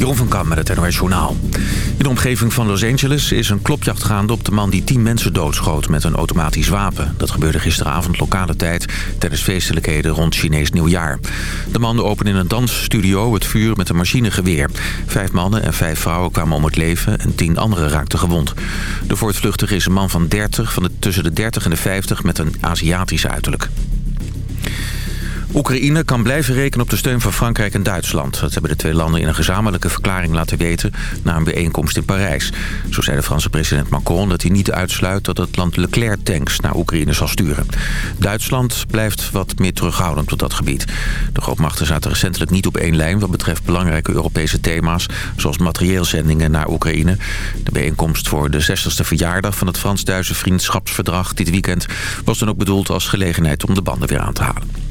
Jeroen van Kam met het NOS Journaal. In de omgeving van Los Angeles is een klopjacht gaande op de man die tien mensen doodschoot met een automatisch wapen. Dat gebeurde gisteravond lokale tijd tijdens feestelijkheden rond Chinees nieuwjaar. De man opende in een dansstudio het vuur met een machinegeweer. Vijf mannen en vijf vrouwen kwamen om het leven en tien anderen raakten gewond. De voortvluchtige is een man van 30, van de, tussen de 30 en de 50 met een Aziatisch uiterlijk. Oekraïne kan blijven rekenen op de steun van Frankrijk en Duitsland. Dat hebben de twee landen in een gezamenlijke verklaring laten weten... na een bijeenkomst in Parijs. Zo zei de Franse president Macron dat hij niet uitsluit... dat het land Leclerc-tanks naar Oekraïne zal sturen. Duitsland blijft wat meer terughoudend op dat gebied. De grootmachten zaten recentelijk niet op één lijn... wat betreft belangrijke Europese thema's... zoals materieelzendingen naar Oekraïne. De bijeenkomst voor de 60ste verjaardag van het Frans-Duitse vriendschapsverdrag... dit weekend was dan ook bedoeld als gelegenheid om de banden weer aan te halen.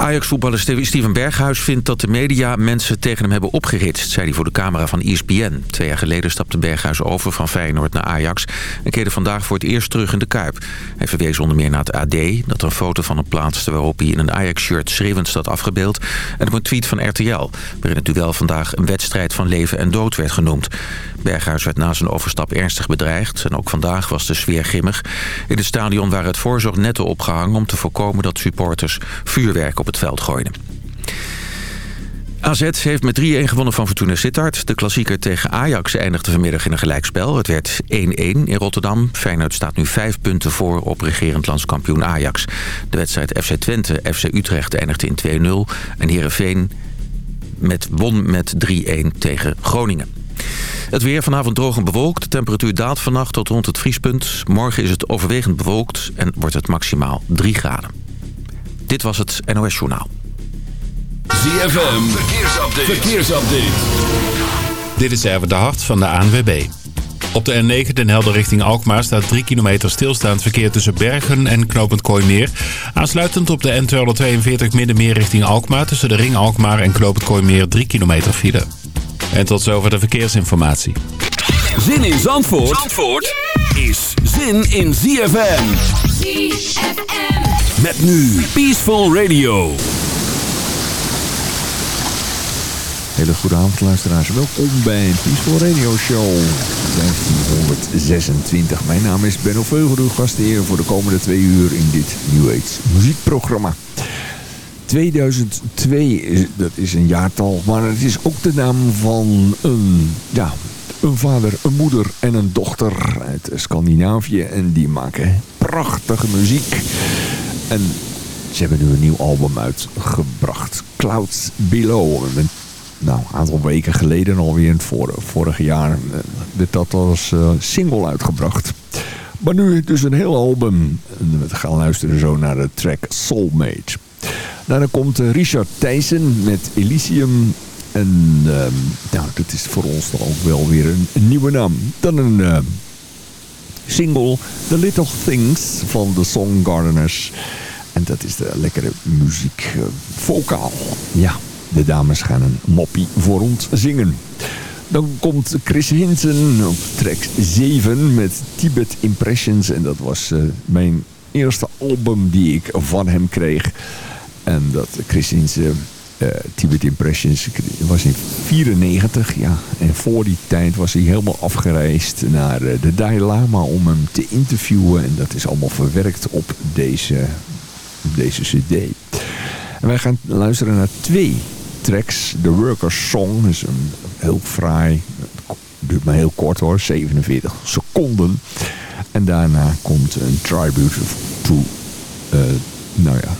Ajax-voetballer Steven Berghuis vindt dat de media mensen tegen hem hebben opgeritst, zei hij voor de camera van ESPN. Twee jaar geleden stapte Berghuis over van Feyenoord naar Ajax en keerde vandaag voor het eerst terug in de Kuip. Hij verwees onder meer naar het AD, dat een foto van hem plaatste waarop hij in een Ajax-shirt schreeuwend staat afgebeeld en op een tweet van RTL, waarin het duel vandaag een wedstrijd van leven en dood werd genoemd. Berghuis werd na zijn overstap ernstig bedreigd en ook vandaag was de sfeer grimmig. In het stadion waren het voorzorgnetten opgehangen om te voorkomen dat supporters vuurwerk op het veld gooiden. AZ heeft met 3-1 gewonnen van Fortuna Sittard. De klassieker tegen Ajax eindigde vanmiddag in een gelijkspel. Het werd 1-1 in Rotterdam. Feyenoord staat nu 5 punten voor op regerend landskampioen Ajax. De wedstrijd FC Twente, FC Utrecht eindigde in 2-0. En Heerenveen met, won met 3-1 tegen Groningen. Het weer vanavond droog en bewolkt. De temperatuur daalt vannacht tot rond het vriespunt. Morgen is het overwegend bewolkt en wordt het maximaal 3 graden. Dit was het NOS Journaal. ZFM, verkeersupdate. verkeersupdate. Dit is even de hart van de ANWB. Op de N9 Den Helder richting Alkmaar staat 3 kilometer stilstaand verkeer tussen Bergen en Knopend Kooimeer. Aansluitend op de N242 Middenmeer richting Alkmaar tussen de Ring Alkmaar en Knopend Kooimeer 3 kilometer file. En tot zover de verkeersinformatie. Zin in Zandvoort, Zandvoort is zin in ZFM. ZFM. Met nu Peaceful Radio. Hele goede avond luisteraars. Welkom bij Peaceful Radio Show 1526. Mijn naam is Benno Veugel, uw gastheer voor de komende twee uur in dit New Age muziekprogramma. 2002, dat is een jaartal, maar het is ook de naam van een, ja, een vader, een moeder en een dochter uit Scandinavië. En die maken prachtige muziek. En ze hebben nu een nieuw album uitgebracht. Clouds Below. nou, een aantal weken geleden alweer, het vorige, vorige jaar, werd dat als uh, single uitgebracht. Maar nu dus een heel album. We gaan luisteren zo naar de track Soulmate. Nou, dan komt eh, Richard Thijssen met Elysium. En uh, nou, dat is voor ons dan ook wel weer een, nieuwe naam. Dan een single, The Little Things van de Song Gardeners. En dat is de lekkere muziek uh, vocaal. Ja, de dames gaan een moppie voor ons zingen. Dan komt Chris Hinsen op track 7 met Tibet Impressions. En dat was uh, mijn eerste album die ik van hem kreeg. En dat Christine's uh, Tibet Impressions was in 94. Ja. En voor die tijd was hij helemaal afgereisd naar uh, de Dalai Lama om hem te interviewen. En dat is allemaal verwerkt op deze, op deze cd. En wij gaan luisteren naar twee tracks. The Workers Song is een heel fraai, duurt maar heel kort hoor, 47 seconden. En daarna komt een tribute to, uh, nou ja,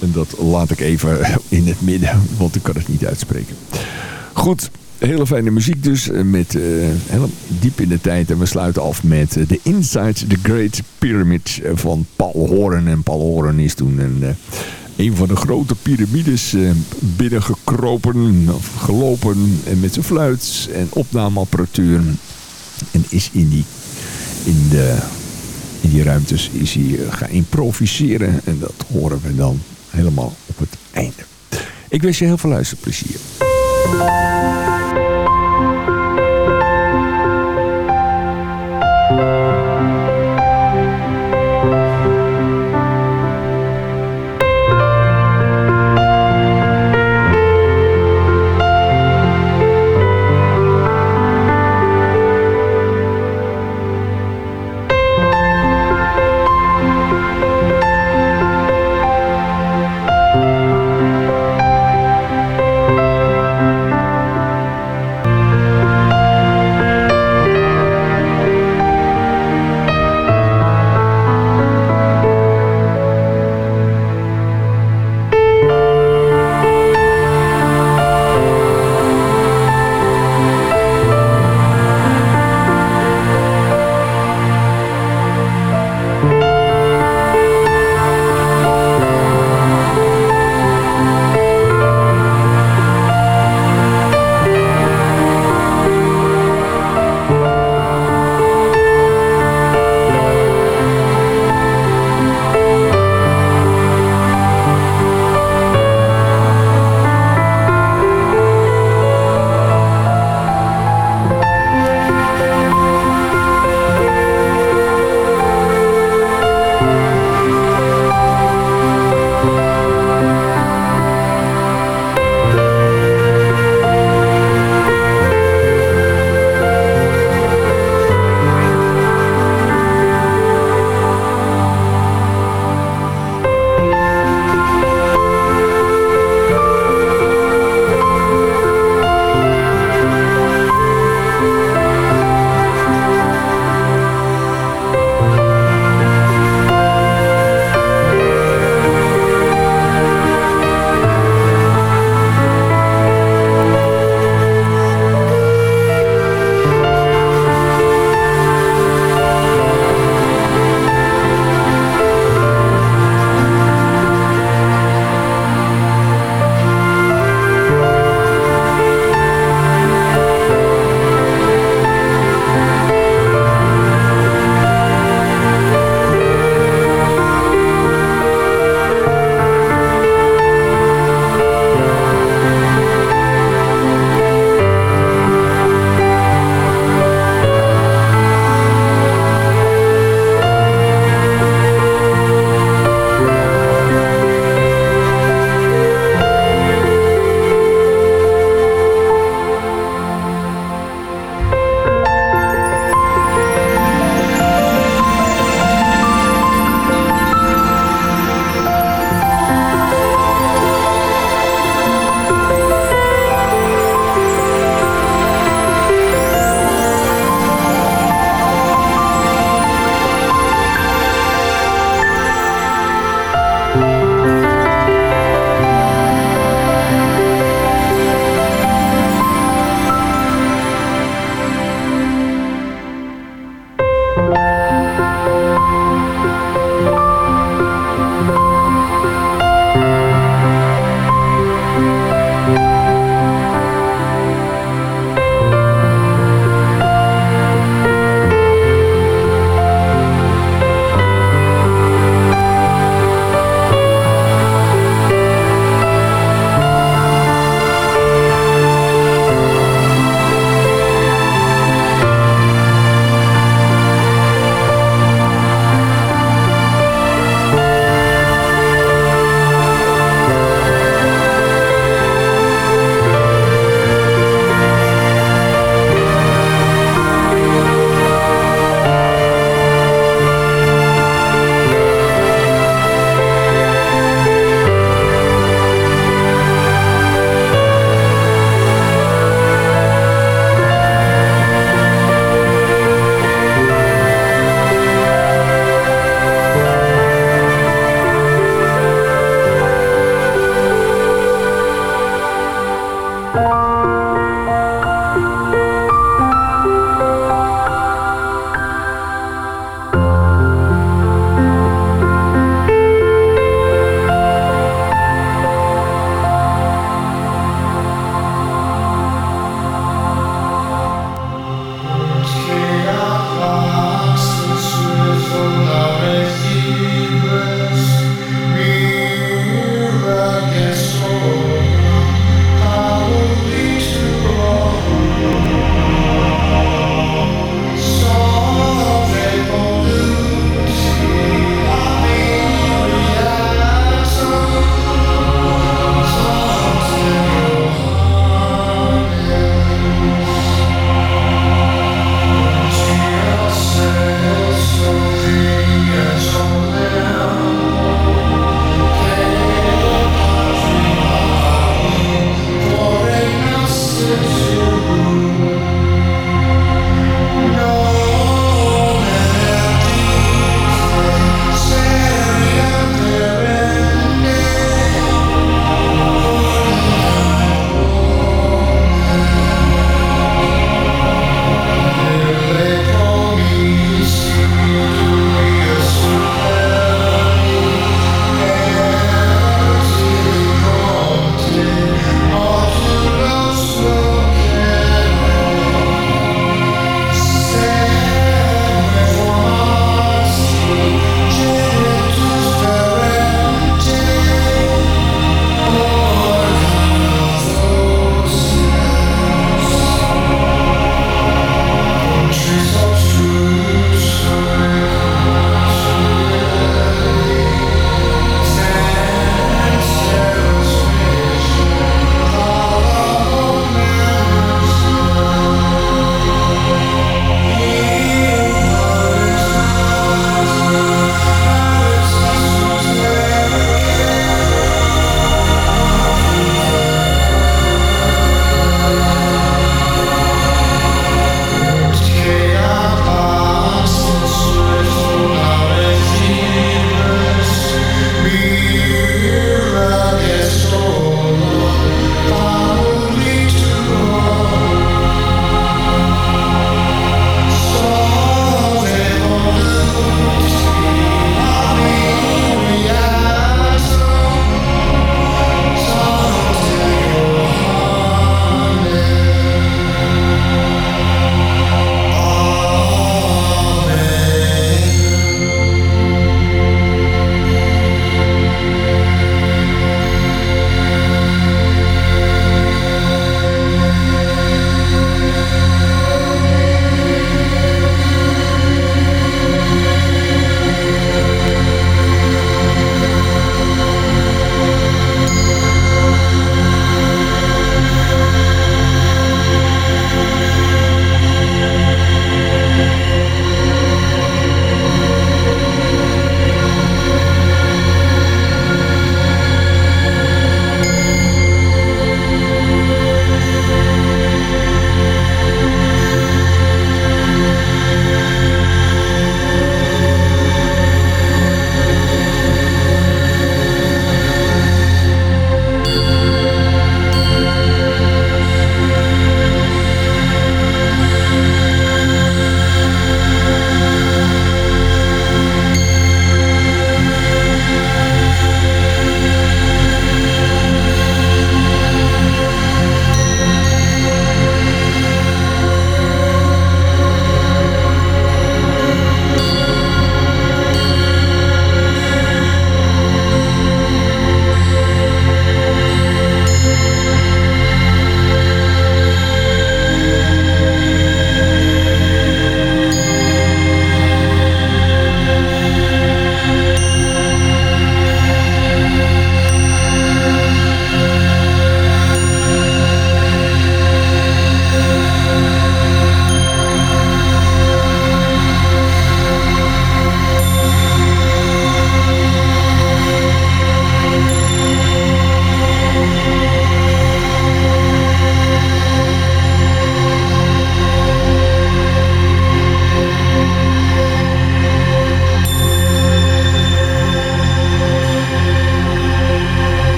en dat laat ik even in het midden, want ik kan het niet uitspreken. Goed, hele fijne muziek dus, eh, met uh, heel diep in de tijd. En we sluiten af met uh, The Inside the Great Pyramid van Paul Horen. En Paul Horen is toen een, een van de grote piramides binnengekropen, of gelopen. En met zijn fluit en opnameapparatuur. En is in die, in de, in die ruimtes is hij gaan improviseren. En dat horen we dan helemaal op het einde. Ik wens je heel veel luisterplezier.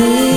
Little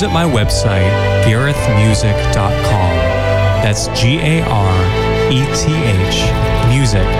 visit my website, garethmusic.com. That's G A R E T H music.com.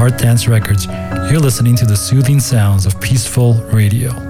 Heart Dance Records. You're listening to the soothing sounds of peaceful radio.